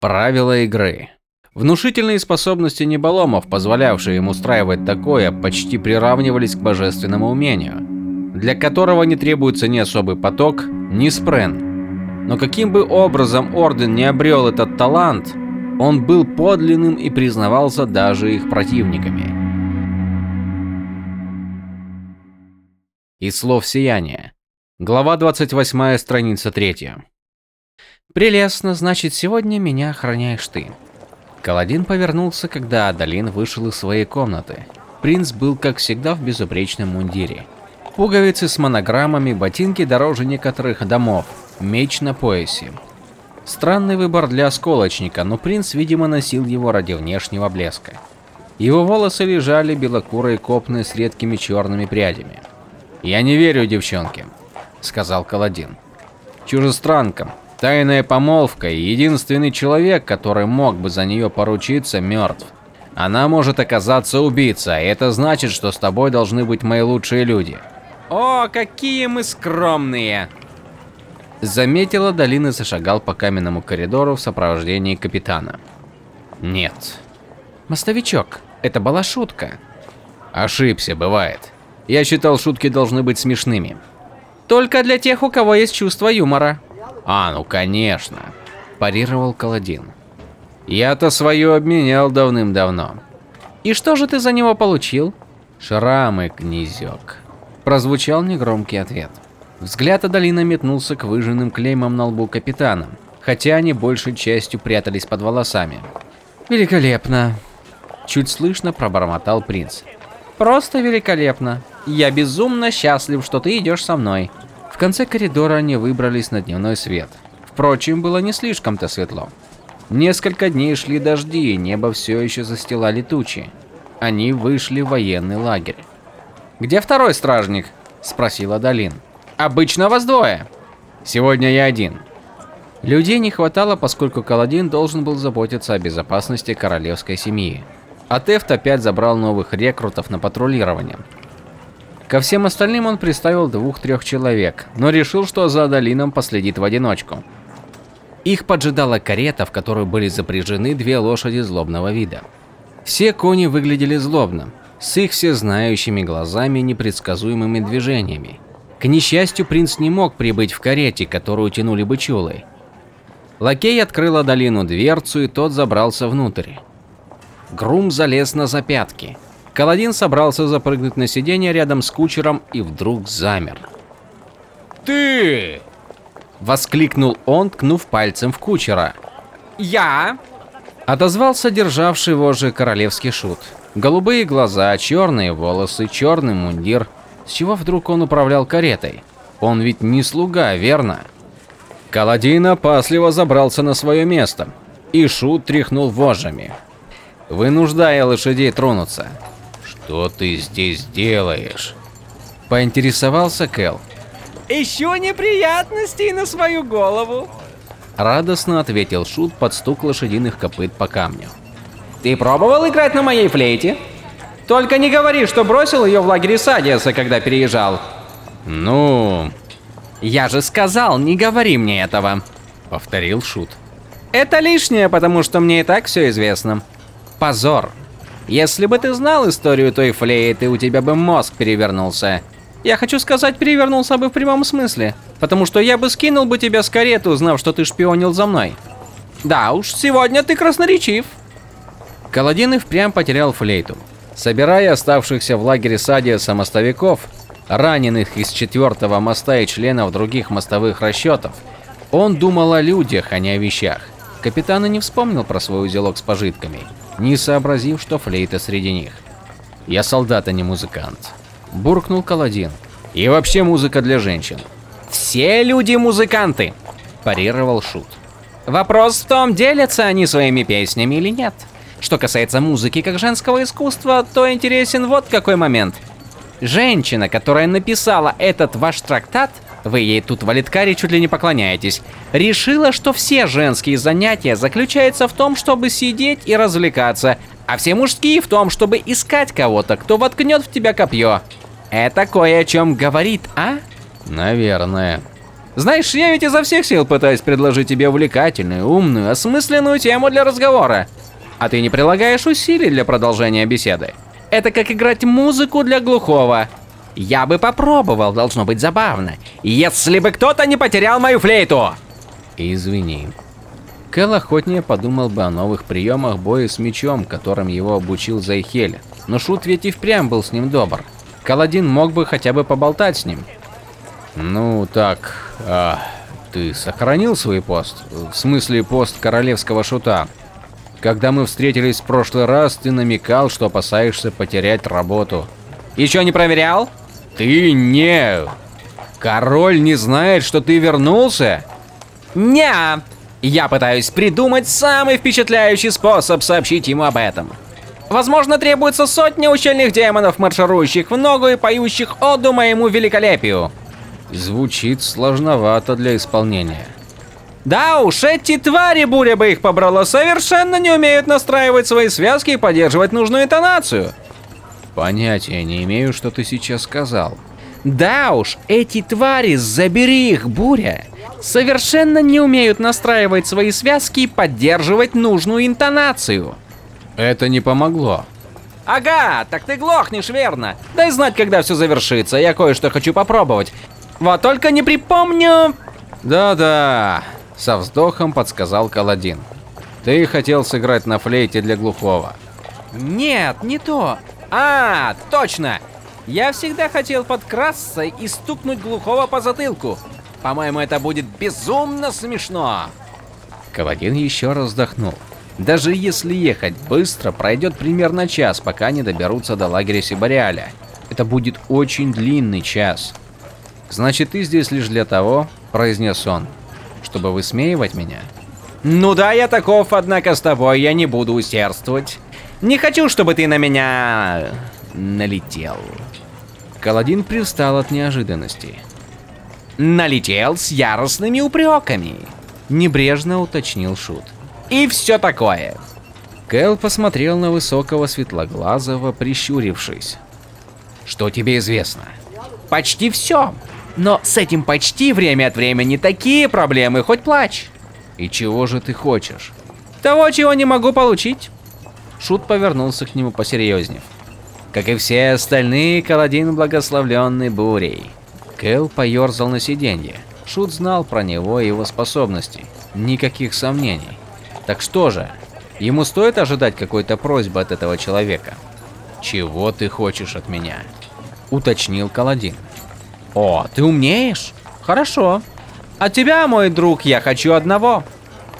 Правила игры. Внушительные способности Неболомов, позволявшие им устраивать такое, почти приравнивались к божественному умению, для которого не требуется ни особый поток, ни спрен. Но каким бы образом Орден не обрел этот талант, он был подлинным и признавался даже их противниками. Из слов сияния. Глава 28, страница 3. Прелестно, значит, сегодня меня охраняешь ты. Каладин повернулся, когда Адалин вышел из своей комнаты. Принц был, как всегда, в безупречном мундире. Пуговицы с монограммами, ботинки дороже некоторых домов, меч на поясе. Странный выбор для осколочника, но принц, видимо, носил его ради внешнего блеска. Его волосы лежали белокурые копны с редкими черными прядями. «Я не верю девчонке», — сказал Каладин. «Чужестранкам, Тайная помолвка и единственный человек, который мог бы за нее поручиться, мертв. Она может оказаться убийцей, а это значит, что с тобой должны быть мои лучшие люди. О, какие мы скромные! Заметила Долин и зашагал по каменному коридору в сопровождении капитана. Нет. Мостовичок, это была шутка. Ошибся, бывает. Я считал, шутки должны быть смешными. Только для тех, у кого есть чувство юмора. А, ну конечно, парировал Каладин. Я-то свое обменял давным-давно. И что же ты за него получил? Шрамы, князек. Прозвучал негромкий ответ. Взгляд Адалина метнулся к выжженным клеймам на лбу капитана, хотя они большей частью прятались под волосами. Великолепно. Чуть слышно пробормотал принц. Просто великолепно. Я безумно счастлив, что ты идешь со мной. В конце коридора они выбрались на дневной свет. Впрочем, было не слишком-то светло. Несколько дней шли дожди, и небо все еще застилали тучи. Они вышли в военный лагерь. «Где второй стражник?» – спросила Долин. «Обычно вас двое». «Сегодня я один». Людей не хватало, поскольку Каладин должен был заботиться о безопасности королевской семьи. А Тефт опять забрал новых рекрутов на патрулирование. Ко всем остальным он приставил двух-трех человек, но решил, что за Адалином последит в одиночку. Их поджидала карета, в которую были запряжены две лошади злобного вида. Все кони выглядели злобно, с их всезнающими глазами и непредсказуемыми движениями. К несчастью, принц не мог прибыть в карете, которую тянули бычулой. Лакей открыл Адалину дверцу, и тот забрался внутрь. Грум залез на запятки. Каладин собрался запрыгнуть на сиденье рядом с кучером и вдруг замер. «Ты!» – воскликнул он, ткнув пальцем в кучера. «Я?» – отозвался державший вожжи королевский шут. Голубые глаза, черные волосы, черный мундир. С чего вдруг он управлял каретой? Он ведь не слуга, верно? Каладин опасливо забрался на свое место, и шут тряхнул вожжами, вынуждая лошадей тронуться. «Что ты здесь делаешь?» – поинтересовался Кэл. «Ищу неприятностей на свою голову!» Радостно ответил Шут под стук лошадиных копыт по камню. «Ты пробовал играть на моей флейте? Только не говори, что бросил ее в лагере Садиаса, когда переезжал!» «Ну...» «Я же сказал, не говори мне этого!» – повторил Шут. «Это лишнее, потому что мне и так все известно. Позор!» Если бы ты знал историю той флейты, у тебя бы мозг перевернулся. Я хочу сказать, перевернулся бы в прямом смысле. Потому что я бы скинул бы тебя с кареты, узнав, что ты шпионил за мной. Да уж, сегодня ты красноречив. Каладин и впрямь потерял флейту. Собирая оставшихся в лагере Садиаса мостовиков, раненых из четвертого моста и членов других мостовых расчетов, он думал о людях, а не о вещах. Капитан и не вспомнил про свой узелок с пожитками не сообразив, что флейта среди них. «Я солдат, а не музыкант», – буркнул Каладин. «И вообще музыка для женщин». «Все люди музыканты», – парировал Шут. «Вопрос в том, делятся они своими песнями или нет. Что касается музыки как женского искусства, то интересен вот какой момент. Женщина, которая написала этот ваш трактат – вы ей тут в Алиткаре чуть ли не поклоняетесь. Решила, что все женские занятия заключаются в том, чтобы сидеть и развлекаться, а все мужские в том, чтобы искать кого-то, кто воткнет в тебя копье. Это кое о чем говорит, а? Наверное. Знаешь, я ведь изо всех сил пытаюсь предложить тебе увлекательную, умную, осмысленную тему для разговора. А ты не прилагаешь усилий для продолжения беседы. Это как играть музыку для глухого. Я бы попробовал, должно быть забавно. Если бы кто-то не потерял мою флейту. Извини. Кэл охотнее подумал бы о новых приемах боя с мечом, которым его обучил Зайхель. Но Шут ведь и впрямь был с ним добр. Каладин мог бы хотя бы поболтать с ним. Ну так, а, ты сохранил свой пост? В смысле пост королевского шута? Когда мы встретились в прошлый раз, ты намекал, что опасаешься потерять работу. Еще не проверял? Ты не... Король не знает, что ты вернулся? Не. Я пытаюсь придумать самый впечатляющий способ сообщить ему об этом. Возможно, требуется сотня учельных демонов, марширующих в ногу и поющих оду моему великолепию. Звучит сложновато для исполнения. Да уж, эти твари, буря бы их побрала, совершенно не умеют настраивать свои связки и поддерживать нужную интонацию. Понятия не имею, что ты сейчас сказал. Да уж, эти твари, забери их, буря, совершенно не умеют настраивать свои связки и поддерживать нужную интонацию. Это не помогло. Ага, так ты глохнешь, верно? Дай знать, когда все завершится, я кое-что хочу попробовать. Вот только не припомню... Да-да, со вздохом подсказал Каладин. Ты хотел сыграть на флейте для глухого. Нет, не то. А, точно. Я всегда хотел подкрасться и стукнуть глухого по затылку. По-моему, это будет безумно смешно. Каладин еще раз вздохнул. Даже если ехать быстро, пройдет примерно час, пока они доберутся до лагеря Сибариаля. Это будет очень длинный час. Значит, ты здесь лишь для того, произнес он, чтобы высмеивать меня. Ну да, я таков, однако с тобой я не буду усердствовать. Не хочу, чтобы ты на меня налетел. Каладин привстал от неожиданности. Налетел с яростными упреками. Небрежно уточнил Шут. И все такое. Кэл посмотрел на высокого светлоглазого, прищурившись. Что тебе известно? Почти все. Но с этим почти время от времени такие проблемы, хоть плачь. И чего же ты хочешь? Того, чего не могу получить. Шут повернулся к нему посерьезнее. Как и все остальные, Каладин благословленный бурей. Кэл поерзал на сиденье. Шут знал про него и его способности. Никаких сомнений. Так что же, ему стоит ожидать какой-то просьбы от этого человека? «Чего ты хочешь от меня?» – уточнил Каладин. «О, ты умеешь? Хорошо. От тебя, мой друг, я хочу одного.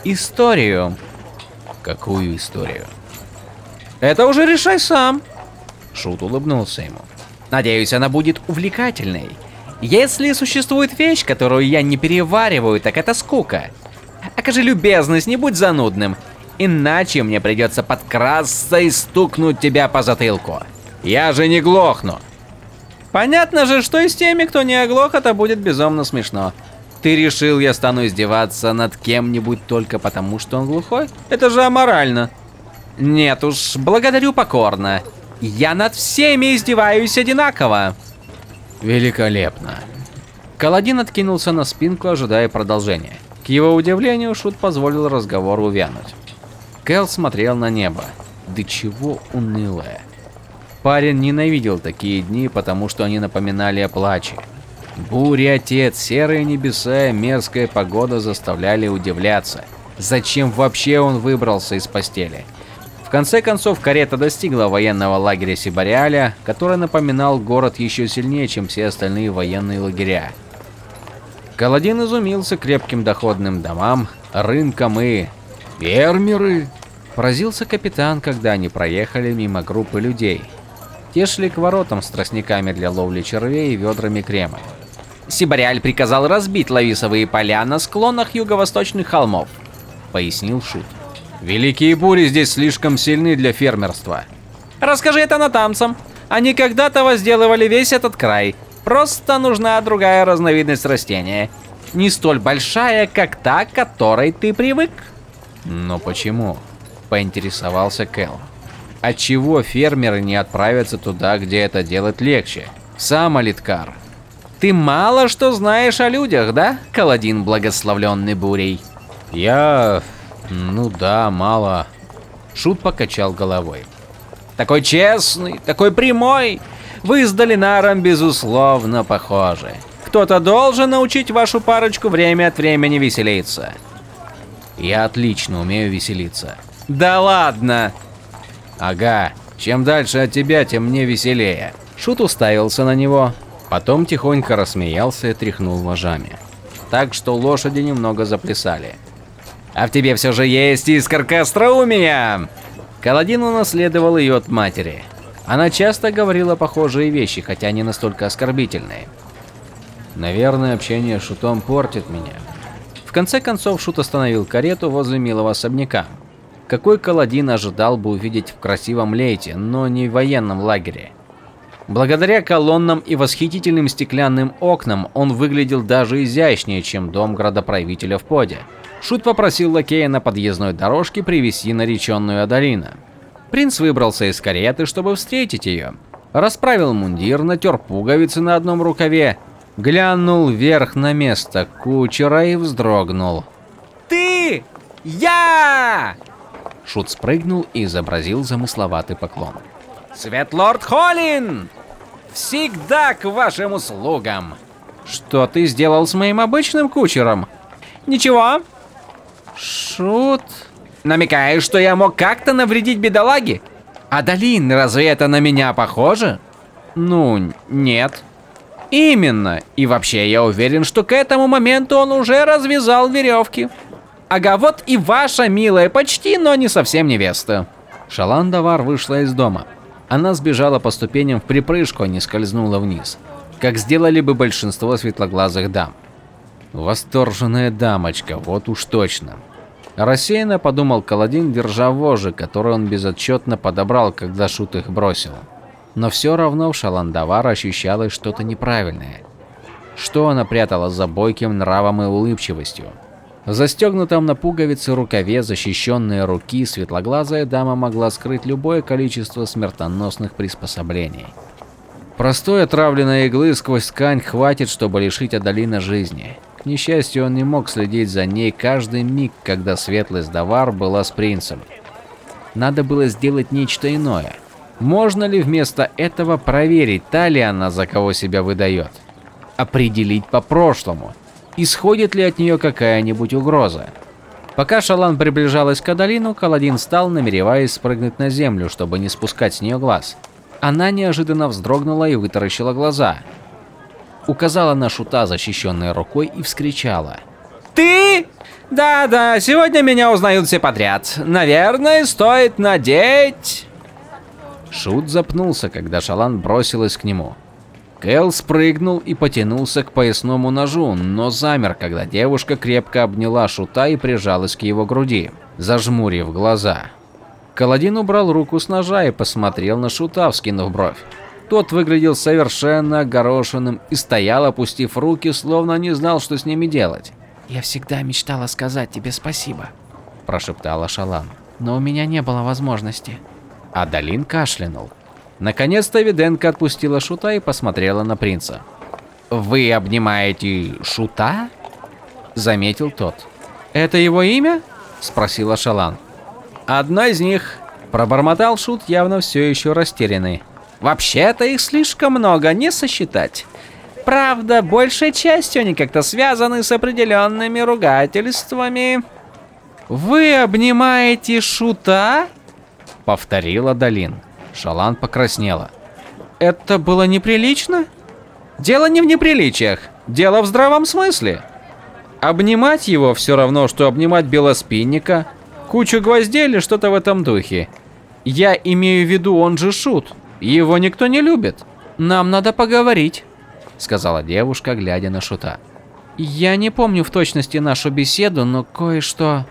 Историю». «Какую историю?» «Это уже решай сам». Шут улыбнулся ему. «Надеюсь, она будет увлекательной. Если существует вещь, которую я не перевариваю, так это скука. Окажи любезность, не будь занудным. Иначе мне придется подкрасться и стукнуть тебя по затылку. Я же не глохну. Понятно же, что и с теми, кто не оглох, это будет безумно смешно. Ты решил, я стану издеваться над кем-нибудь только потому, что он глухой? Это же аморально. Нет уж, благодарю покорно. Я над всеми издеваюсь одинаково. Великолепно. Каладин откинулся на спинку, ожидая продолжения. К его удивлению, Шут позволил разговору увянуть. Кэл смотрел на небо. Да чего унылое. Парень ненавидел такие дни, потому что они напоминали о плаче. Буря, отец, серые небеса и мерзкая погода заставляли удивляться. Зачем вообще он выбрался из постели? В конце концов, карета достигла военного лагеря Сибариаля, который напоминал город еще сильнее, чем все остальные военные лагеря. Каладин изумился крепким доходным домам, рынкам и... Фермеры! Поразился капитан, когда они проехали мимо группы людей. Те шли к воротам с тростниками для ловли червей и ведрами крема. Сибариаль приказал разбить лависовые поля на склонах юго-восточных холмов, пояснил Шут. Великие бури здесь слишком сильны для фермерства. Расскажи это натамцам. Они когда-то возделывали весь этот край, Просто нужна другая разновидность растения. Не столь большая, как та, к которой ты привык. Но почему? Поинтересовался Кэл. Отчего фермеры не отправятся туда, где это делать легче? Сам Алиткар. Ты мало что знаешь о людях, да, Каладин, благословленный бурей? Я... ну да, мало. Шут покачал головой. Такой честный, такой прямой. Вы с Долинаром, безусловно, похожи. Кто-то должен научить вашу парочку время от времени веселиться. Я отлично умею веселиться. Да ладно. Ага, чем дальше от тебя, тем мне веселее. Шут уставился на него, потом тихонько рассмеялся и тряхнул вожами. Так что лошади немного заплясали. А в тебе все же есть искорка остроумия. Каладин унаследовал ее от матери. Она часто говорила похожие вещи, хотя не настолько оскорбительные. Наверное, общение с Шутом портит меня. В конце концов, Шут остановил карету возле милого особняка. Какой Каладин ожидал бы увидеть в красивом лейте, но не в военном лагере. Благодаря колоннам и восхитительным стеклянным окнам он выглядел даже изящнее, чем дом градоправителя в Поде. Шут попросил лакея на подъездной дорожке привести нареченную Адалина. Принц выбрался из кареты, чтобы встретить ее. Расправил мундир, натер пуговицы на одном рукаве, глянул вверх на место кучера и вздрогнул. «Ты! Я!» Шут спрыгнул и изобразил замысловатый поклон. «Светлорд Холлин! Всегда к вашим услугам!» «Что ты сделал с моим обычным кучером?» «Ничего». «Шут...» Намекаешь, что я мог как-то навредить бедолаге? Адалин, разве это на меня похоже? Ну, нет. Именно. И вообще, я уверен, что к этому моменту он уже развязал веревки. Ага, вот и ваша милая, почти, но не совсем невеста. Шаландавар вышла из дома. Она сбежала по ступеням в припрыжку, а не скользнула вниз, как сделали бы большинство светлоглазых дам. Восторженная дамочка, вот уж точно. Рассеянно подумал Каладин, держа вожжи, которые он безотчетно подобрал, когда Шут их бросил. Но все равно в Шаландавар ощущалось что-то неправильное. Что она прятала за бойким нравом и улыбчивостью? В застегнутом на пуговицы рукаве защищенные руки светлоглазая дама могла скрыть любое количество смертоносных приспособлений. Простой отравленной иглы сквозь ткань хватит, чтобы лишить Адалина жизни. К несчастью, он не мог следить за ней каждый миг, когда светлость Давар была с принцем. Надо было сделать нечто иное. Можно ли вместо этого проверить, та ли она, за кого себя выдает? Определить по прошлому, исходит ли от нее какая-нибудь угроза. Пока Шалан приближалась к Адалину, Каладин стал, намереваясь спрыгнуть на землю, чтобы не спускать с нее глаз. Она неожиданно вздрогнула и вытаращила глаза указала на шута, защищенной рукой, и вскричала. «Ты? Да-да, сегодня меня узнают все подряд. Наверное, стоит надеть...» Шут запнулся, когда Шалан бросилась к нему. Кэл спрыгнул и потянулся к поясному ножу, но замер, когда девушка крепко обняла Шута и прижалась к его груди, зажмурив глаза. Каладин убрал руку с ножа и посмотрел на Шута, вскинув бровь. Тот выглядел совершенно огорошенным и стоял, опустив руки, словно не знал, что с ними делать. «Я всегда мечтала сказать тебе спасибо», – прошептала Шалан. «Но у меня не было возможности». Адалин кашлянул. Наконец-то Виденко отпустила Шута и посмотрела на принца. «Вы обнимаете Шута?» – заметил тот. «Это его имя?» – спросила Шалан. «Одно из них», – пробормотал Шут, явно все еще растерянный. Вообще-то их слишком много, не сосчитать. Правда, большей частью они как-то связаны с определенными ругательствами. «Вы обнимаете шута?» — повторила Долин. Шалан покраснела. «Это было неприлично?» «Дело не в неприличиях, дело в здравом смысле. Обнимать его все равно, что обнимать белоспинника, кучу гвоздей или что-то в этом духе. Я имею в виду, он же шут. Его никто не любит. Нам надо поговорить, сказала девушка, глядя на Шута. Я не помню в точности нашу беседу, но кое-что...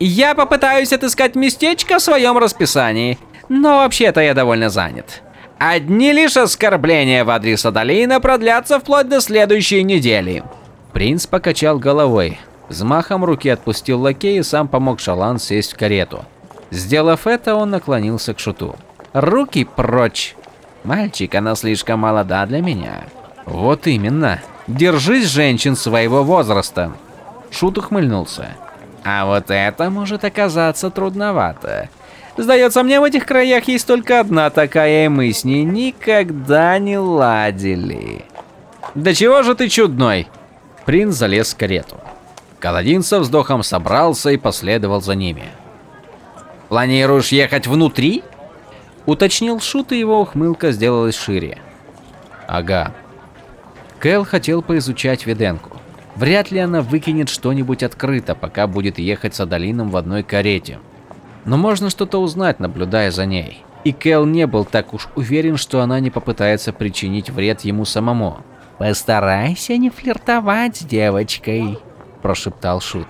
Я попытаюсь отыскать местечко в своем расписании, но вообще-то я довольно занят. Одни лишь оскорбления в адрес Адалина продлятся вплоть до следующей недели. Принц покачал головой. Взмахом руки отпустил лакея и сам помог Шалан сесть в карету. Сделав это, он наклонился к Шуту. Руки прочь. Мальчик, она слишком молода для меня. Вот именно. Держись, женщин своего возраста. Шут ухмыльнулся. А вот это может оказаться трудновато. Сдается мне, в этих краях есть только одна такая, и мы с ней никогда не ладили. Да чего же ты чудной? Принц залез в карету. Каладин со вздохом собрался и последовал за ними. «Планируешь ехать внутри?» Уточнил Шут, и его ухмылка сделалась шире. «Ага». Кэл хотел поизучать Виденку. Вряд ли она выкинет что-нибудь открыто, пока будет ехать с Адалином в одной карете. Но можно что-то узнать, наблюдая за ней. И Кэл не был так уж уверен, что она не попытается причинить вред ему самому. «Постарайся не флиртовать с девочкой», – прошептал Шут.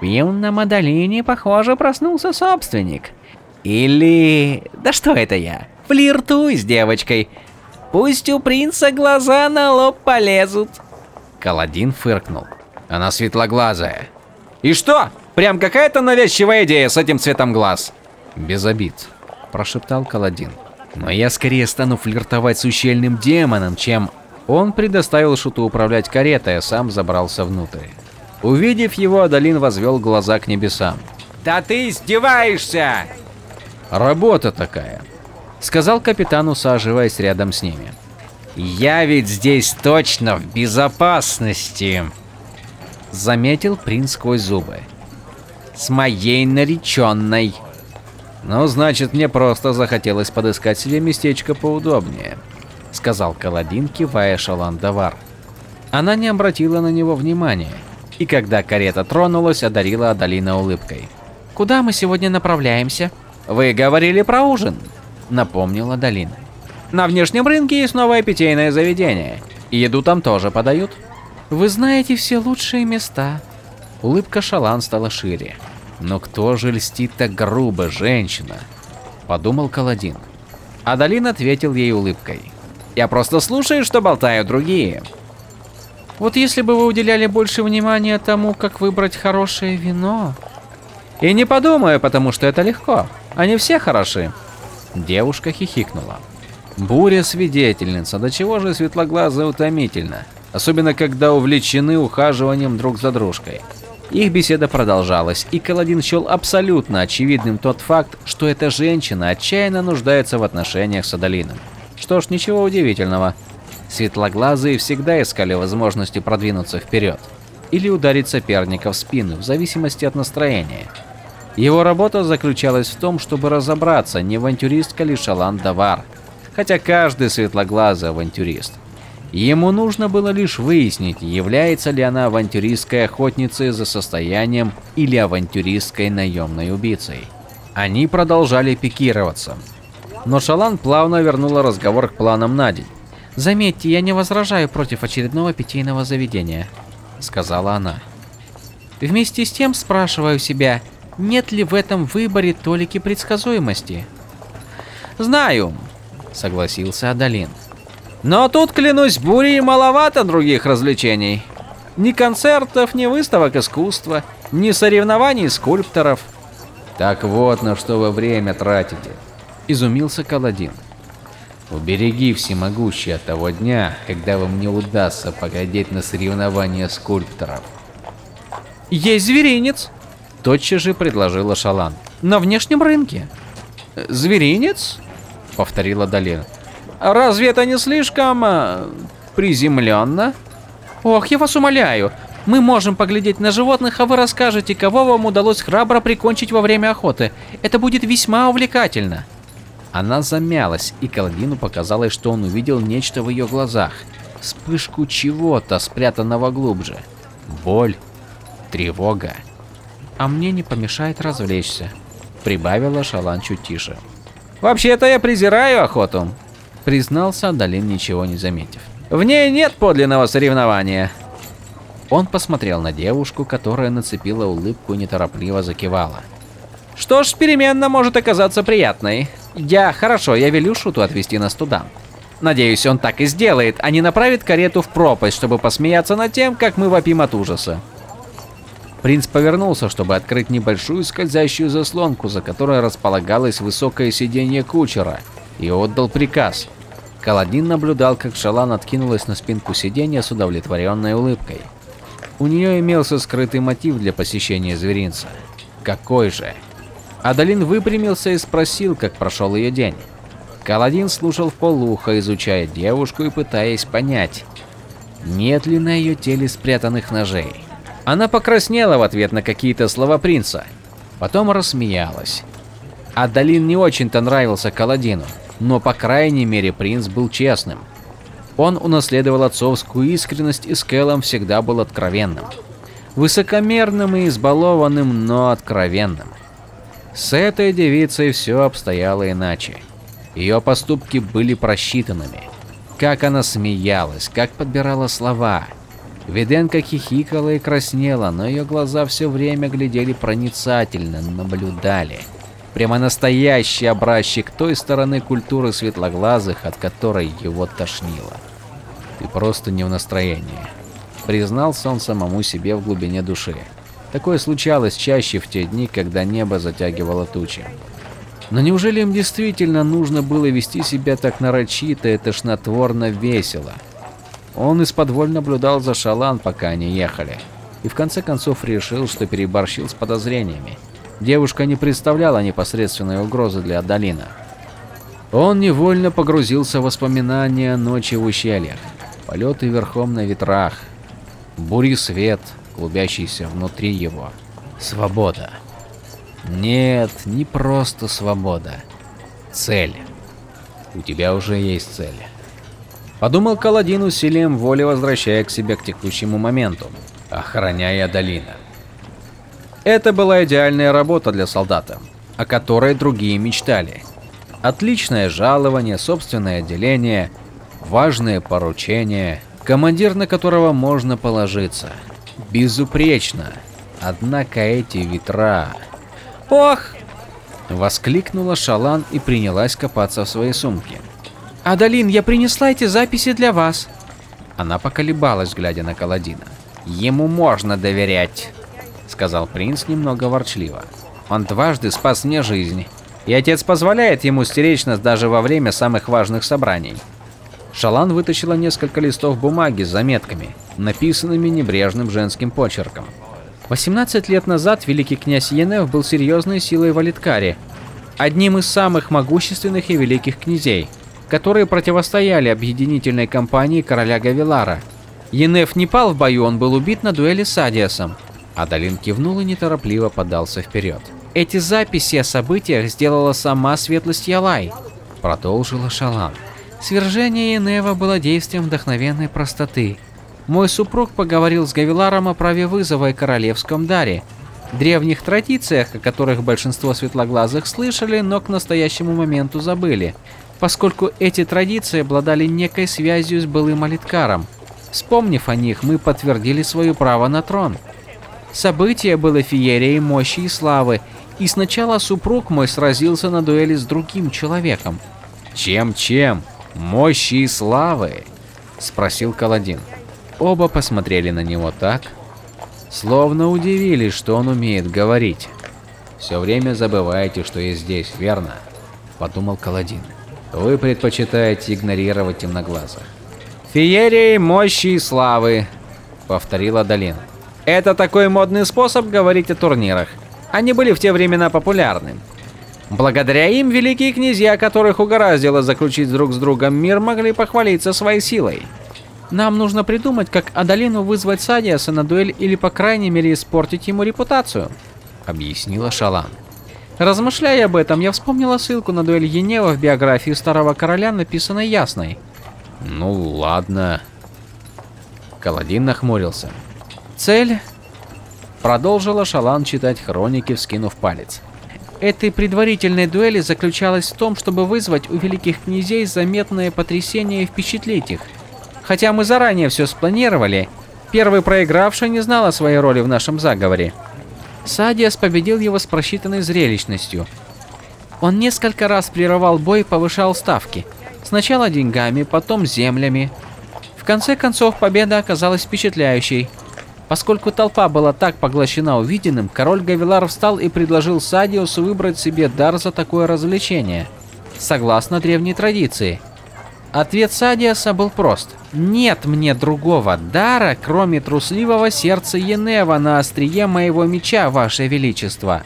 «В юном Адалине, похоже, проснулся собственник. Или... Да что это я? Флиртуй с девочкой. Пусть у принца глаза на лоб полезут». Каладин фыркнул. «Она светлоглазая». «И что? Прям какая-то навязчивая идея с этим цветом глаз». «Без обид», – прошептал Каладин. «Но я скорее стану флиртовать с ущельным демоном, чем...» Он предоставил Шуту управлять каретой, а сам забрался внутрь. Увидев его, Адалин возвел глаза к небесам. Да ты издеваешься! «Работа такая», — сказал капитан, усаживаясь рядом с ними. «Я ведь здесь точно в безопасности», — заметил принц сквозь зубы. «С моей нареченной». «Ну, значит, мне просто захотелось подыскать себе местечко поудобнее», — сказал Каладин, кивая Шаландавар. Она не обратила на него внимания, и когда карета тронулась, одарила Адалина улыбкой. «Куда мы сегодня направляемся?» «Вы говорили про ужин», — напомнила Адалина. «На внешнем рынке есть новое питейное заведение. Еду там тоже подают». «Вы знаете все лучшие места». Улыбка Шалан стала шире. «Но кто же льстит так грубо, женщина?» – подумал Каладин. Адалин ответил ей улыбкой. Я просто слушаю, что болтают другие. Вот если бы вы уделяли больше внимания тому, как выбрать хорошее вино. И не подумаю, потому что это легко. Они все хороши. Девушка хихикнула. Буря свидетельница, до чего же светлоглазая утомительно. Особенно, когда увлечены ухаживанием друг за дружкой. Их беседа продолжалась, и Каладин счел абсолютно очевидным тот факт, что эта женщина отчаянно нуждается в отношениях с Адалином. Что ж, ничего удивительного. Светлоглазые всегда искали возможности продвинуться вперед или ударить соперника в спину, в зависимости от настроения. Его работа заключалась в том, чтобы разобраться, не авантюристка ли Шалан Давар, хотя каждый светлоглазый авантюрист. Ему нужно было лишь выяснить, является ли она авантюристской охотницей за состоянием или авантюристской наемной убийцей. Они продолжали пикироваться, но Шалан плавно вернула разговор к планам на день. «Заметьте, я не возражаю против очередного питейного заведения», — сказала она. «Вместе с тем спрашиваю себя, нет ли в этом выборе толики предсказуемости?» «Знаю», — согласился Адалин. «Но тут, клянусь, бурей маловато других развлечений. Ни концертов, ни выставок искусства, ни соревнований скульпторов». «Так вот, на что вы время тратите», изумился Каладин. Убереги всемогущий от того дня, когда вам не удастся поглядеть на соревнования скульпторов. Есть зверинец, тотчас же предложила Шалан. На внешнем рынке. Зверинец? повторила Далин. Разве это не слишком э, приземленно? Ох, я вас умоляю. Мы можем поглядеть на животных, а вы расскажете, кого вам удалось храбро прикончить во время охоты. Это будет весьма увлекательно. Она замялась, и Калдину показалось, что он увидел нечто в ее глазах. Вспышку чего-то, спрятанного глубже. Боль, тревога. А мне не помешает развлечься, прибавила Шалан чуть тише. Вообще-то я презираю охоту, признался Далин, ничего не заметив. В ней нет подлинного соревнования. Он посмотрел на девушку, которая нацепила улыбку и неторопливо закивала. Что ж, переменно может оказаться приятной. Я, хорошо, я велю Шуту отвезти нас туда. Надеюсь, он так и сделает, а не направит карету в пропасть, чтобы посмеяться над тем, как мы вопим от ужаса. Принц повернулся, чтобы открыть небольшую скользящую заслонку, за которой располагалось высокое сиденье кучера, и отдал приказ. Каладин наблюдал, как Шалан откинулась на спинку сиденья с удовлетворенной улыбкой. У нее имелся скрытый мотив для посещения зверинца. Какой же? Адалин выпрямился и спросил, как прошел ее день. Каладин слушал в полухо, изучая девушку и пытаясь понять, нет ли на ее теле спрятанных ножей. Она покраснела в ответ на какие-то слова принца, потом рассмеялась. Адалин не очень-то нравился Каладину, но по крайней мере принц был честным. Он унаследовал отцовскую искренность и с Кэллом всегда был откровенным. Высокомерным и избалованным, но откровенным. С этой девицей все обстояло иначе. Ее поступки были просчитанными. Как она смеялась, как подбирала слова. Виденко хихикала и краснела, но ее глаза все время глядели проницательно, наблюдали. Прямо настоящий образчик той стороны культуры светлоглазых, от которой его тошнило. Ты просто не в настроении. Признался он самому себе в глубине души. Такое случалось чаще в те дни, когда небо затягивало тучи. Но неужели им действительно нужно было вести себя так нарочито и тошнотворно весело? Он из-под наблюдал за Шалан, пока они ехали, и в конце концов решил, что переборщил с подозрениями. Девушка не представляла непосредственной угрозы для Адалина. Он невольно погрузился в воспоминания ночи в ущельях, полеты верхом на ветрах, бури свет, клубящийся внутри его. Свобода. Нет, не просто свобода. Цель. У тебя уже есть цель. Подумал Каладин усилием воли, возвращая к себе к текущему моменту, охраняя долина. Это была идеальная работа для солдата, о которой другие мечтали. Отличное жалование, собственное отделение, важные поручения, командир на которого можно положиться. Безупречно. Однако эти ветра... Ох! Воскликнула Шалан и принялась копаться в своей сумке. Адалин, я принесла эти записи для вас. Она поколебалась, глядя на Каладина. Ему можно доверять, сказал принц немного ворчливо. Он дважды спас мне жизнь, и отец позволяет ему стеречь нас даже во время самых важных собраний. Шалан вытащила несколько листов бумаги с заметками, написанными небрежным женским почерком. 18 лет назад великий князь Енев был серьезной силой в Алиткаре, одним из самых могущественных и великих князей, которые противостояли объединительной кампании короля Гавилара. Енеф не пал в бою, он был убит на дуэли с Адиасом. Адалин кивнул и неторопливо подался вперед. Эти записи о событиях сделала сама Светлость Ялай, продолжила Шалан. Свержение Енева было действием вдохновенной простоты. Мой супруг поговорил с Гавиларом о праве вызова и королевском даре, древних традициях, о которых большинство светлоглазых слышали, но к настоящему моменту забыли, поскольку эти традиции обладали некой связью с былым Алиткаром. Вспомнив о них, мы подтвердили свое право на трон. Событие было феерией мощи и славы, и сначала супруг мой сразился на дуэли с другим человеком. Чем-чем? Мощи и славы? Спросил Каладин. Оба посмотрели на него так, словно удивились, что он умеет говорить. Все время забываете, что я здесь, верно? Подумал Каладин. Вы предпочитаете игнорировать темноглазых. Феерии мощи и славы, повторила Долин. Это такой модный способ говорить о турнирах. Они были в те времена популярны. Благодаря им великие князья, которых угораздило заключить друг с другом мир, могли похвалиться своей силой. Нам нужно придумать, как Адалину вызвать Садиаса на дуэль или по крайней мере испортить ему репутацию, объяснила Шалан. Размышляя об этом, я вспомнила ссылку на дуэль Енева в биографии старого короля, написанной ясной. Ну ладно. Каладин нахмурился. Цель? Продолжила Шалан читать хроники, вскинув палец. Этой предварительной дуэли заключалась в том, чтобы вызвать у великих князей заметное потрясение и впечатлить их. Хотя мы заранее все спланировали, первый проигравший не знал о своей роли в нашем заговоре. Садиас победил его с просчитанной зрелищностью. Он несколько раз прерывал бой и повышал ставки. Сначала деньгами, потом землями. В конце концов, победа оказалась впечатляющей. Поскольку толпа была так поглощена увиденным, король Гавилар встал и предложил Садиусу выбрать себе дар за такое развлечение, согласно древней традиции. Ответ Садиаса был прост. Нет мне другого дара, кроме трусливого сердца Енева на острие моего меча, ваше величество.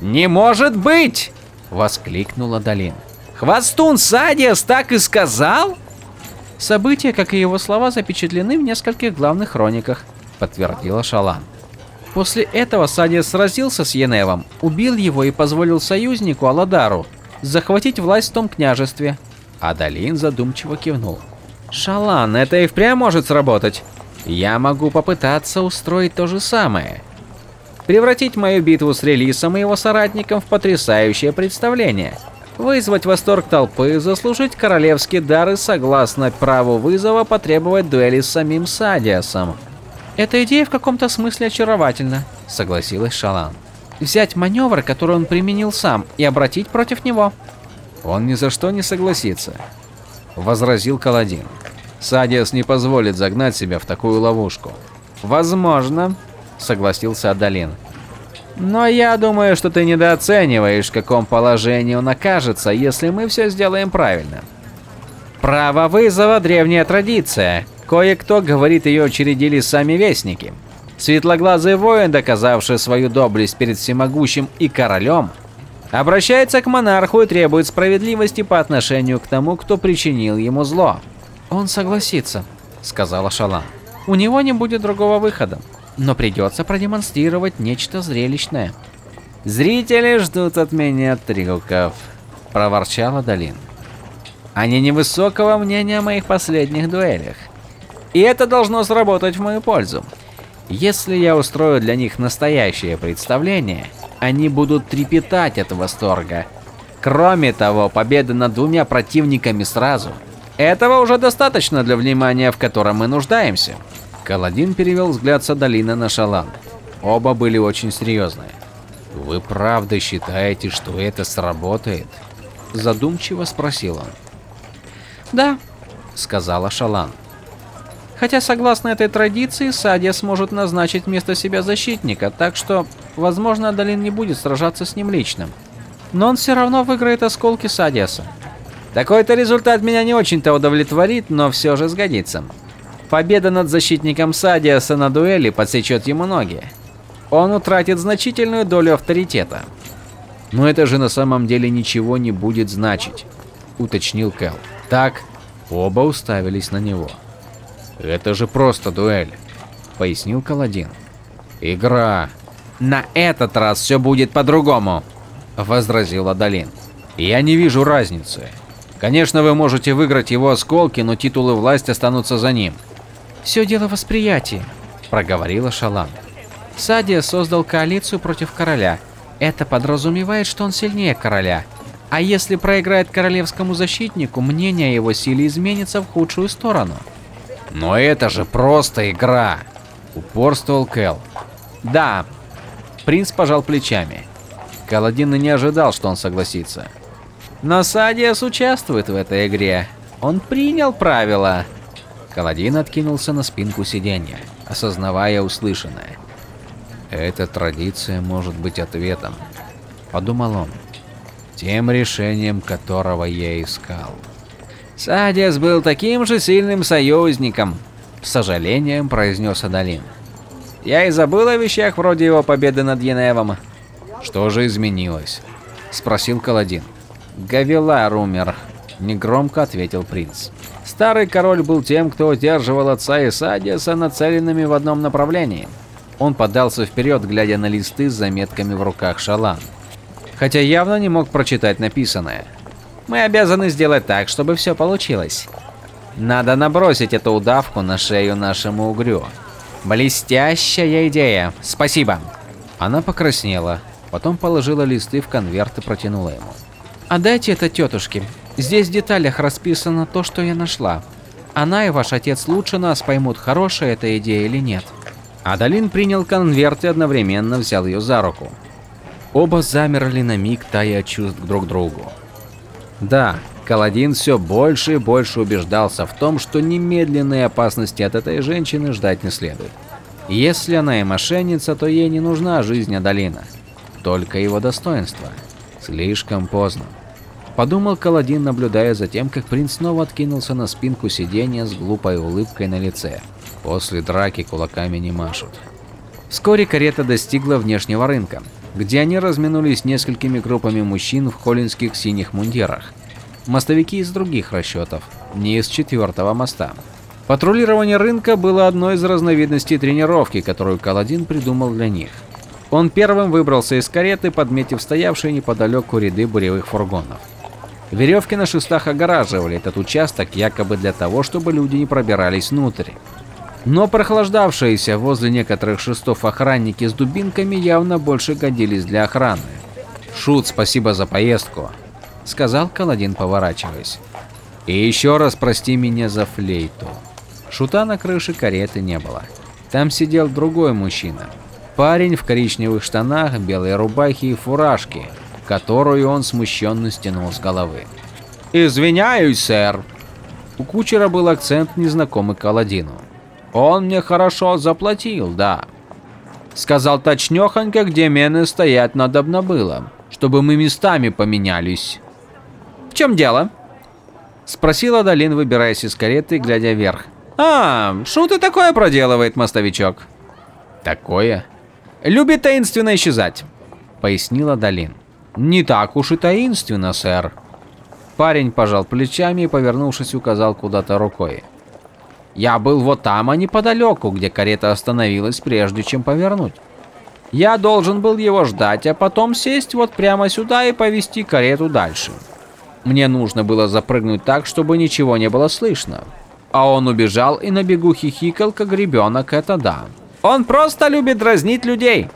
«Не может быть!» — воскликнула Долин. «Хвостун Садиас так и сказал?» События, как и его слова, запечатлены в нескольких главных хрониках, подтвердила Шалан. После этого Садиас сразился с Еневом, убил его и позволил союзнику Аладару захватить власть в том княжестве. Адалин задумчиво кивнул. Шалан, это и впрямь может сработать. Я могу попытаться устроить то же самое. Превратить мою битву с Релисом и его соратником в потрясающее представление. Вызвать восторг толпы, заслужить королевский дар и согласно праву вызова потребовать дуэли с самим Садиасом. Эта идея в каком-то смысле очаровательна, согласилась Шалан. Взять маневр, который он применил сам, и обратить против него. Он ни за что не согласится, возразил Каладин. Садиас не позволит загнать себя в такую ловушку. Возможно, согласился Адалин. Но я думаю, что ты недооцениваешь, в каком положении он окажется, если мы все сделаем правильно. Право вызова – древняя традиция. Кое-кто говорит, ее учредили сами вестники. Светлоглазый воин, доказавший свою доблесть перед всемогущим и королем, обращается к монарху и требует справедливости по отношению к тому, кто причинил ему зло. «Он согласится», — сказала Шалан. «У него не будет другого выхода, но придется продемонстрировать нечто зрелищное». «Зрители ждут от меня трюков», — проворчала Долин. «Они невысокого мнения о моих последних дуэлях. И это должно сработать в мою пользу. Если я устрою для них настоящее представление, они будут трепетать от восторга. Кроме того, победа над двумя противниками сразу. Этого уже достаточно для внимания, в котором мы нуждаемся. Каладин перевел взгляд с Адалина на Шалан. Оба были очень серьезные. Вы правда считаете, что это сработает? Задумчиво спросил он. Да, сказала Шалан. Хотя, согласно этой традиции, Садия сможет назначить вместо себя защитника, так что, возможно, Адалин не будет сражаться с ним лично. Но он все равно выиграет осколки Садиаса. Такой-то результат меня не очень-то удовлетворит, но все же сгодится. Победа над защитником Садиаса на дуэли подсечет ему ноги. Он утратит значительную долю авторитета. Но это же на самом деле ничего не будет значить, уточнил Кэл. Так, оба уставились на него. Это же просто дуэль, пояснил Каладин. Игра. На этот раз все будет по-другому, возразил Адалин. Я не вижу разницы. Конечно, вы можете выиграть его осколки, но титулы власти останутся за ним. Все дело в восприятии, проговорила Шалан. Садия создал коалицию против короля. Это подразумевает, что он сильнее короля. А если проиграет королевскому защитнику, мнение о его силе изменится в худшую сторону. Но это же просто игра, упорствовал Кэл. Да. Принц пожал плечами. Каладин не ожидал, что он согласится. Но Садиас участвует в этой игре. Он принял правила. Каладин откинулся на спинку сиденья, осознавая услышанное. Эта традиция может быть ответом, подумал он, тем решением которого я искал. Садиас был таким же сильным союзником, с сожалением произнес Адалин. Я и забыл о вещах вроде его победы над Еневом. Что же изменилось? спросил Каладин. Гавилар умер, негромко ответил принц. Старый король был тем, кто удерживал отца и Садиаса нацеленными в одном направлении. Он подался вперед, глядя на листы с заметками в руках Шалан. Хотя явно не мог прочитать написанное. Мы обязаны сделать так, чтобы все получилось. Надо набросить эту удавку на шею нашему угрю. Блестящая идея. Спасибо. Она покраснела, потом положила листы в конверт и протянула ему. Отдайте это тетушке. Здесь в деталях расписано то, что я нашла. Она и ваш отец лучше нас поймут, хорошая эта идея или нет. Адалин принял конверт и одновременно взял ее за руку. Оба замерли на миг, тая чувств друг к другу. Да, Каладин все больше и больше убеждался в том, что немедленной опасности от этой женщины ждать не следует. Если она и мошенница, то ей не нужна жизнь Адалина, только его достоинство. Слишком поздно. Подумал Каладин, наблюдая за тем, как принц снова откинулся на спинку сиденья с глупой улыбкой на лице. После драки кулаками не машут. Вскоре карета достигла внешнего рынка, где они разминулись несколькими группами мужчин в холлинских синих мундирах. Мостовики из других расчетов, не из четвертого моста. Патрулирование рынка было одной из разновидностей тренировки, которую Каладин придумал для них. Он первым выбрался из кареты, подметив стоявшие неподалеку ряды буревых фургонов. Веревки на шестах огораживали этот участок якобы для того, чтобы люди не пробирались внутрь. Но прохлаждавшиеся возле некоторых шестов охранники с дубинками явно больше годились для охраны. «Шут, спасибо за поездку», — сказал Каладин, поворачиваясь. «И еще раз прости меня за флейту». Шута на крыше кареты не было. Там сидел другой мужчина. Парень в коричневых штанах, белой рубахе и фуражке, которую он смущенно стянул с головы. «Извиняюсь, сэр!» У кучера был акцент, незнакомый Каладину. «Он мне хорошо заплатил, да. Сказал точнёхонько, где мены стоять надобно было, чтобы мы местами поменялись». «В чем дело?» Спросила Долин, выбираясь из кареты, глядя вверх. «А, шуты такое проделывает мостовичок». «Такое?» «Любит таинственно исчезать», — пояснила Долин. «Не так уж и таинственно, сэр». Парень пожал плечами и, повернувшись, указал куда-то рукой. «Я был вот там, а неподалеку, где карета остановилась, прежде чем повернуть. Я должен был его ждать, а потом сесть вот прямо сюда и повести карету дальше. Мне нужно было запрыгнуть так, чтобы ничего не было слышно. А он убежал и на бегу хихикал, как ребенок, это да. Он просто любит дразнить людей!»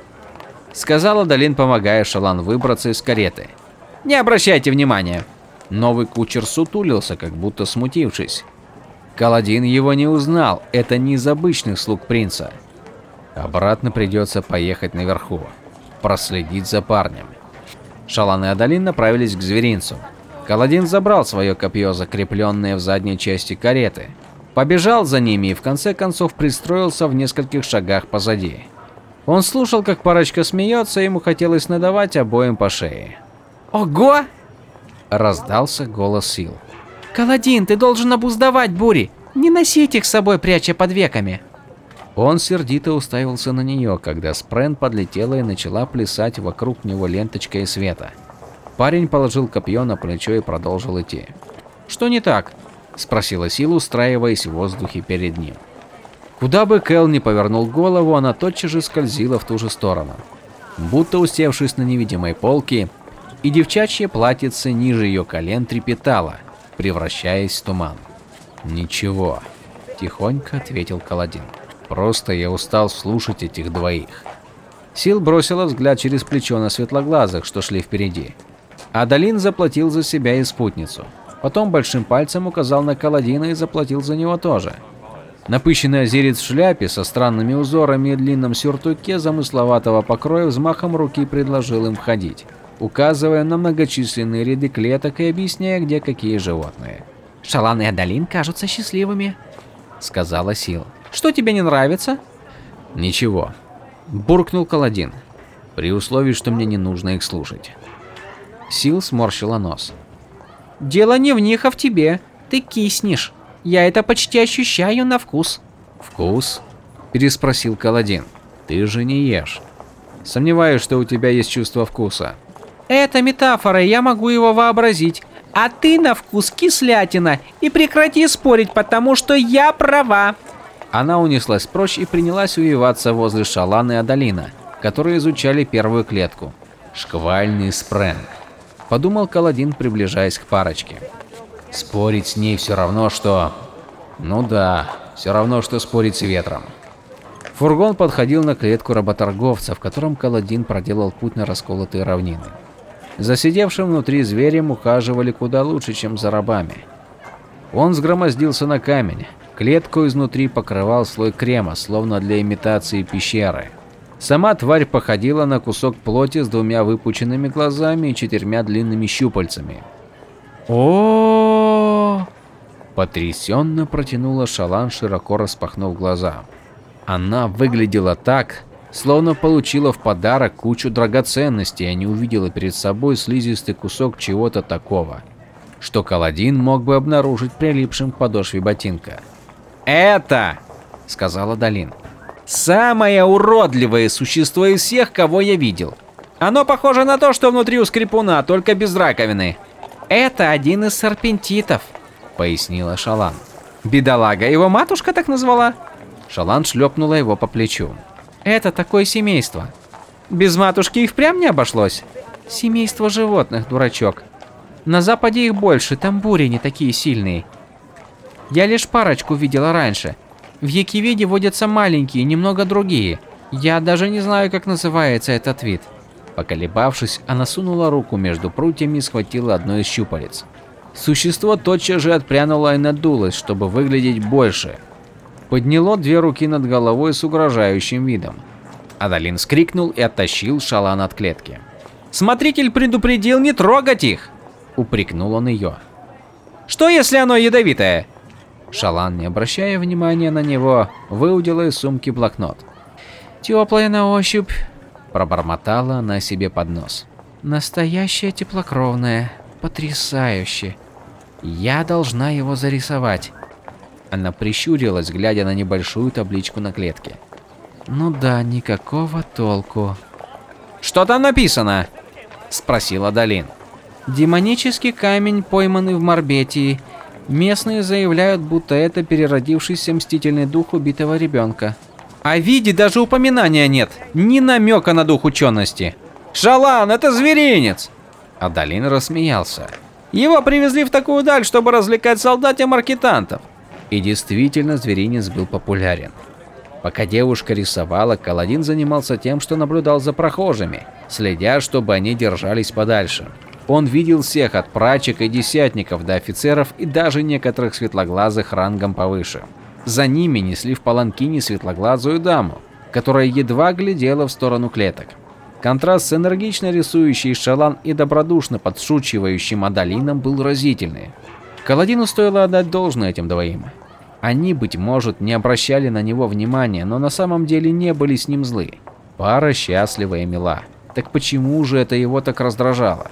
Сказала Долин, помогая Шалан выбраться из кареты. «Не обращайте внимания!» Новый кучер сутулился, как будто смутившись. Каладин его не узнал, это не из обычных слуг принца. Обратно придется поехать наверху, проследить за парнем. Шалан и Адалин направились к зверинцу. Каладин забрал свое копье, закрепленное в задней части кареты, побежал за ними и в конце концов пристроился в нескольких шагах позади. Он слушал, как парочка смеется, и ему хотелось надавать обоим по шее. Ого! Раздался голос сил. Каладин, ты должен обуздавать бури. Не носить их с собой, пряча под веками. Он сердито уставился на нее, когда Спрен подлетела и начала плясать вокруг него ленточкой света. Парень положил копье на плечо и продолжил идти. «Что не так?» – спросила Сил, устраиваясь в воздухе перед ним. Куда бы Кэл не повернул голову, она тотчас же скользила в ту же сторону. Будто усевшись на невидимой полке, и девчачье платьице ниже ее колен трепетало, превращаясь в туман. «Ничего», – тихонько ответил Каладин. «Просто я устал слушать этих двоих». Сил бросила взгляд через плечо на светлоглазых, что шли впереди. Адалин заплатил за себя и спутницу. Потом большим пальцем указал на Каладина и заплатил за него тоже. Напыщенный озерец в шляпе со странными узорами и длинном сюртуке замысловатого покроя взмахом руки предложил им входить, указывая на многочисленные ряды клеток и объясняя, где какие животные. Шалан и Адалин кажутся счастливыми, сказала Сил. Что тебе не нравится? Ничего, буркнул Каладин, при условии, что мне не нужно их слушать. Сил сморщила нос. Дело не в них, а в тебе. Ты киснешь. Я это почти ощущаю на вкус. Вкус? Переспросил Каладин. Ты же не ешь. Сомневаюсь, что у тебя есть чувство вкуса. Это метафора, я могу его вообразить. А ты на вкус кислятина. И прекрати спорить, потому что я права. Она унеслась прочь и принялась увиваться возле Шалана и Адалина, которые изучали первую клетку. Шквальный спрэнг. Подумал Каладин, приближаясь к парочке. Спорить с ней все равно, что... Ну да, все равно, что спорить с ветром. Фургон подходил на клетку работорговца, в котором Каладин проделал путь на расколотые равнины. Засидевшим внутри зверем ухаживали куда лучше, чем за рабами. Он сгромоздился на камень. Клетку изнутри покрывал слой крема, словно для имитации пещеры. Сама тварь походила на кусок плоти с двумя выпученными глазами и четырьмя длинными щупальцами. О! Потрясенно протянула Шалан, широко распахнув глаза. Она выглядела так, словно получила в подарок кучу драгоценностей, а не увидела перед собой слизистый кусок чего-то такого, что Каладин мог бы обнаружить прилипшим к подошве ботинка. «Это!» — сказала Долин. «Самое уродливое существо из всех, кого я видел. Оно похоже на то, что внутри у скрипуна, только без раковины». Это один из серпентитов, пояснила Шалан. «Бедолага, его матушка так назвала?» Шалан шлепнула его по плечу. Это такое семейство. Без матушки и впрямь не обошлось. Семейство животных, дурачок. На западе их больше, там бури не такие сильные. Я лишь парочку видела раньше. В Якивиде водятся маленькие, немного другие. Я даже не знаю, как называется этот вид. Поколебавшись, она сунула руку между прутьями и схватила одно из щупалец. Существо тотчас же отпрянуло и надулось, чтобы выглядеть больше. Подняло две руки над головой с угрожающим видом. Адалин скрикнул и оттащил шалан от клетки. «Смотритель предупредил не трогать их!» – упрекнул он ее. «Что если оно ядовитое?» Шалан, не обращая внимания на него, выудила из сумки блокнот. «Теплая на ощупь, Пробормотала она себе под нос. Настоящая теплокровная. Потрясающе. Я должна его зарисовать. Она прищурилась, глядя на небольшую табличку на клетке. Ну да, никакого толку. Что там написано? Спросила Долин. Демонический камень, пойманный в Марбетии. Местные заявляют, будто это переродившийся мстительный дух убитого ребенка. О виде даже упоминания нет, ни намека на дух учености. Шалан, это зверинец! Адалин рассмеялся. Его привезли в такую даль, чтобы развлекать солдат и маркетантов. И действительно, зверинец был популярен. Пока девушка рисовала, Каладин занимался тем, что наблюдал за прохожими, следя, чтобы они держались подальше. Он видел всех от прачек и десятников до офицеров и даже некоторых светлоглазых рангом повыше. За ними несли в паланкине светлоглазую даму, которая едва глядела в сторону клеток. Контраст с энергично рисующей Шалан и добродушно подшучивающим Адалином был разительный. Каладину стоило отдать должное этим двоим. Они, быть может, не обращали на него внимания, но на самом деле не были с ним злы. Пара счастлива и мила. Так почему же это его так раздражало?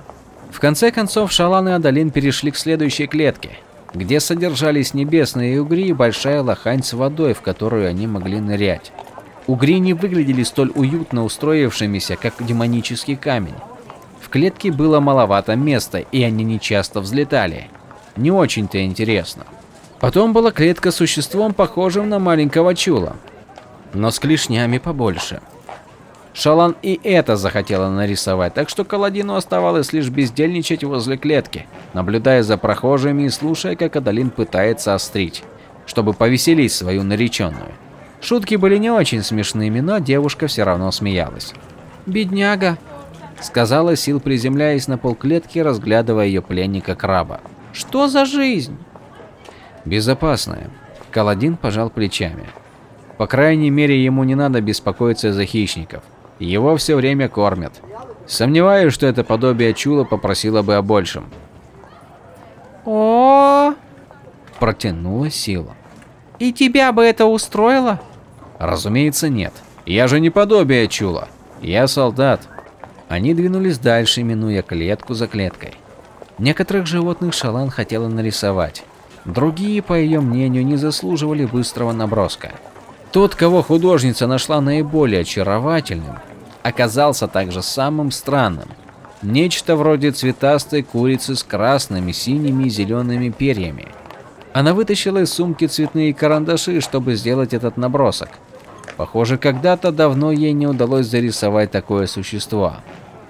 В конце концов, Шалан и Адалин перешли к следующей клетке, где содержались небесные угри и большая лохань с водой, в которую они могли нырять. Угри не выглядели столь уютно устроившимися, как демонический камень. В клетке было маловато места, и они нечасто взлетали. Не очень-то интересно. Потом была клетка с существом, похожим на маленького чула, но с клешнями побольше. Шалан и это захотела нарисовать, так что Каладину оставалось лишь бездельничать возле клетки, наблюдая за прохожими и слушая, как Адалин пытается острить, чтобы повеселить свою нареченную. Шутки были не очень смешными, но девушка все равно смеялась. «Бедняга», — сказала Сил, приземляясь на пол клетки, разглядывая ее пленника-краба. «Что за жизнь?» «Безопасная», — Каладин пожал плечами. «По крайней мере, ему не надо беспокоиться за хищников. Его все время кормят. Сомневаюсь, что это подобие чула попросило бы о большем. О, протянула сила. И тебя бы это устроило? Разумеется, нет. Я же не подобие чула. Я солдат. Они двинулись дальше, минуя клетку за клеткой. Некоторых животных Шалан хотела нарисовать. Другие, по ее мнению, не заслуживали быстрого наброска. Тот, кого художница нашла наиболее очаровательным, оказался также самым странным. Нечто вроде цветастой курицы с красными, синими и зелеными перьями. Она вытащила из сумки цветные карандаши, чтобы сделать этот набросок. Похоже, когда-то давно ей не удалось зарисовать такое существо.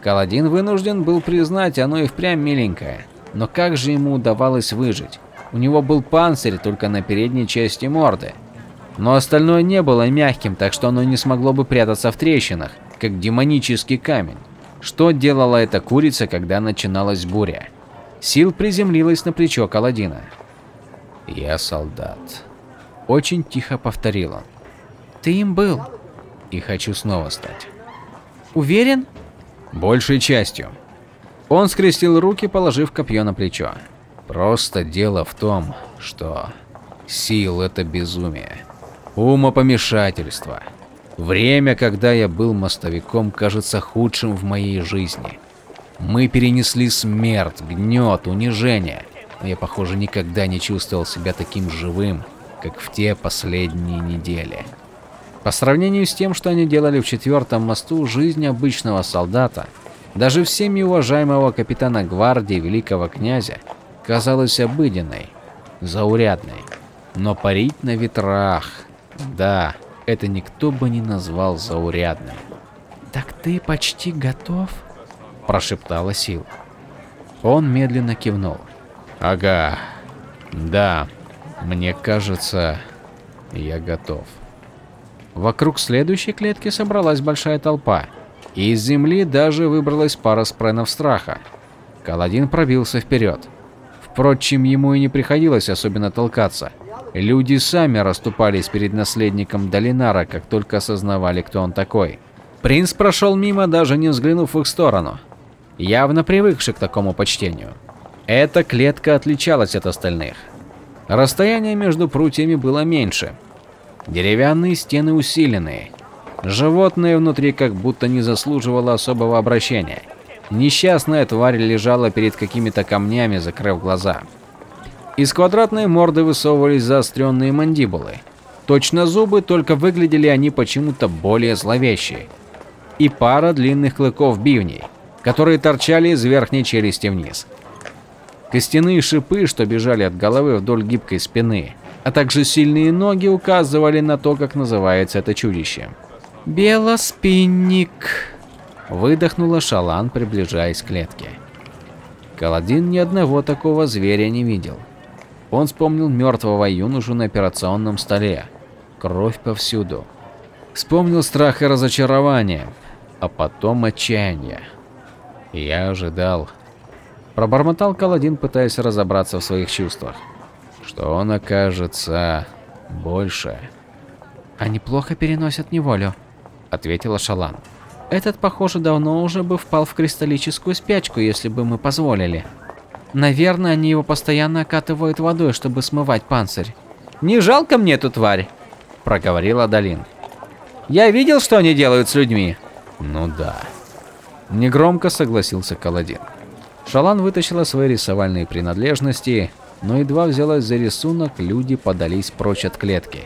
Каладин вынужден был признать, оно и впрямь миленькое. Но как же ему удавалось выжить? У него был панцирь только на передней части морды. Но остальное не было мягким, так что оно не смогло бы прятаться в трещинах, как демонический камень. Что делала эта курица, когда начиналась буря? Сил приземлилась на плечо Каладина. «Я солдат», – очень тихо повторил он. «Ты им был?» «И хочу снова стать». «Уверен?» «Большей частью». Он скрестил руки, положив копье на плечо. «Просто дело в том, что сил – это безумие умопомешательство. Время, когда я был мостовиком, кажется худшим в моей жизни. Мы перенесли смерть, гнет, унижение. Но я, похоже, никогда не чувствовал себя таким живым, как в те последние недели. По сравнению с тем, что они делали в четвертом мосту, жизнь обычного солдата, даже всеми уважаемого капитана гвардии великого князя, казалась обыденной, заурядной. Но парить на ветрах, да, это никто бы не назвал заурядным. Так ты почти готов? Прошептала Сил. Он медленно кивнул. Ага, да, мне кажется, я готов. Вокруг следующей клетки собралась большая толпа. И из земли даже выбралась пара спренов страха. Каладин пробился вперед. Впрочем, ему и не приходилось особенно толкаться. Люди сами расступались перед наследником Долинара, как только осознавали, кто он такой. Принц прошел мимо, даже не взглянув в их сторону, явно привыкший к такому почтению. Эта клетка отличалась от остальных. Расстояние между прутьями было меньше. Деревянные стены усиленные. Животное внутри как будто не заслуживало особого обращения. Несчастная тварь лежала перед какими-то камнями, закрыв глаза. Из квадратной морды высовывались заостренные мандибулы. Точно зубы, только выглядели они почему-то более зловещие. И пара длинных клыков бивней, которые торчали из верхней челюсти вниз. Костяные шипы, что бежали от головы вдоль гибкой спины, а также сильные ноги указывали на то, как называется это чудище. Белоспинник. Выдохнула Шалан, приближаясь к клетке. Каладин ни одного такого зверя не видел. Он вспомнил мертвого юношу на операционном столе. Кровь повсюду. Вспомнил страх и разочарование, а потом отчаяние. Я ожидал. Пробормотал Каладин, пытаясь разобраться в своих чувствах. Что он окажется больше. Они плохо переносят неволю, ответила Шалан. Этот, похоже, давно уже бы впал в кристаллическую спячку, если бы мы позволили. Наверное, они его постоянно окатывают водой, чтобы смывать панцирь. Не жалко мне эту тварь, проговорила Далин. Я видел, что они делают с людьми. Ну да. Негромко согласился Каладин. Шалан вытащила свои рисовальные принадлежности, но едва взялась за рисунок, люди подались прочь от клетки.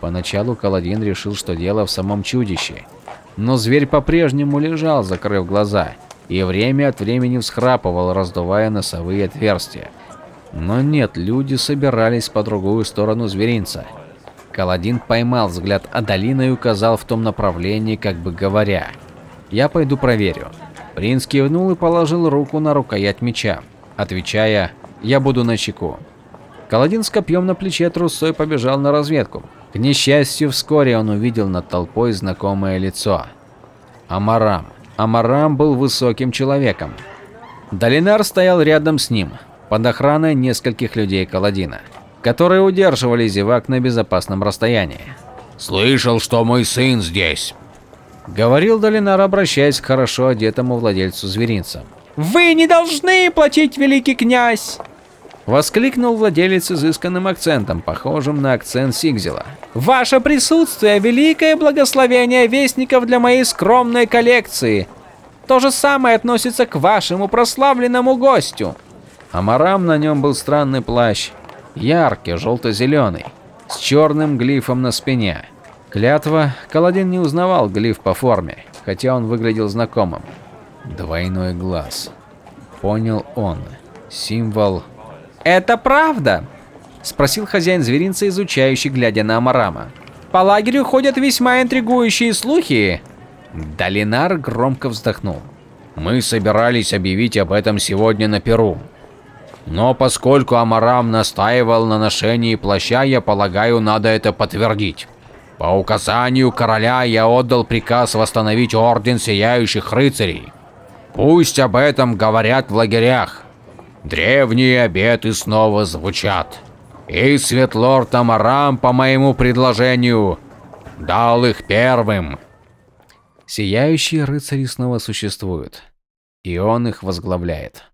Поначалу Каладин решил, что дело в самом чудище, но зверь по-прежнему лежал, закрыв глаза, и время от времени всхрапывал, раздувая носовые отверстия. Но нет, люди собирались по другую сторону зверинца. Каладин поймал взгляд Адалина и указал в том направлении, как бы говоря: "Я пойду проверю". Принц кивнул и положил руку на рукоять меча, отвечая: "Я буду на чеку". Каладин с копьем на плече трусой побежал на разведку. К несчастью, вскоре он увидел над толпой знакомое лицо. Амарам. Амарам был высоким человеком. Долинар стоял рядом с ним, под охраной нескольких людей Каладина, которые удерживали зевак на безопасном расстоянии. «Слышал, что мой сын здесь», — говорил Долинар, обращаясь к хорошо одетому владельцу зверинца. «Вы не должны платить, великий князь!» Воскликнул владелец изысканным акцентом, похожим на акцент Сигзела. «Ваше присутствие – великое благословение вестников для моей скромной коллекции. То же самое относится к вашему прославленному гостю». Амарам на нем был странный плащ, яркий, желто-зеленый, с черным глифом на спине. Клятва, Каладин не узнавал глиф по форме, хотя он выглядел знакомым. Двойной глаз. Понял он. Символ «Это правда?» – спросил хозяин зверинца, изучающий, глядя на Амарама. «По лагерю ходят весьма интригующие слухи». Долинар громко вздохнул. «Мы собирались объявить об этом сегодня на Перу. Но поскольку Амарам настаивал на ношении плаща, я полагаю, надо это подтвердить. По указанию короля я отдал приказ восстановить Орден Сияющих Рыцарей. Пусть об этом говорят в лагерях. Древние обеты снова звучат. И Светлорд Амарам, по моему предложению, дал их первым. Сияющие рыцари снова существуют, и он их возглавляет.